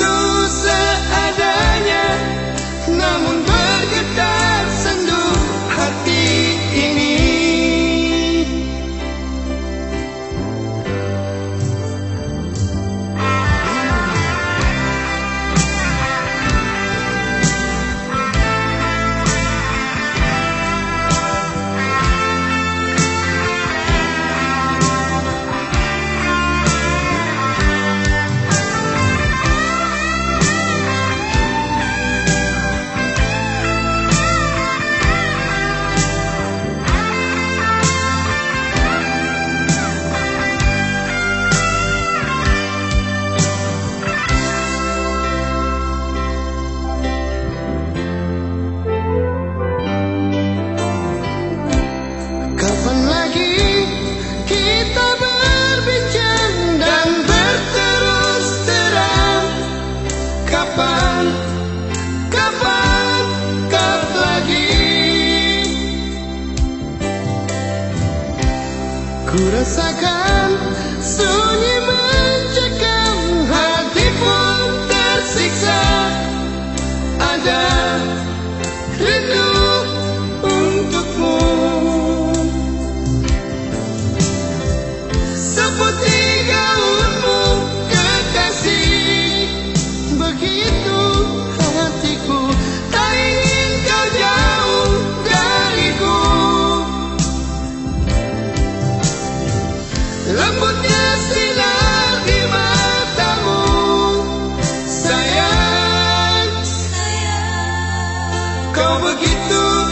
know Kurasa kan Sonyman Como que tu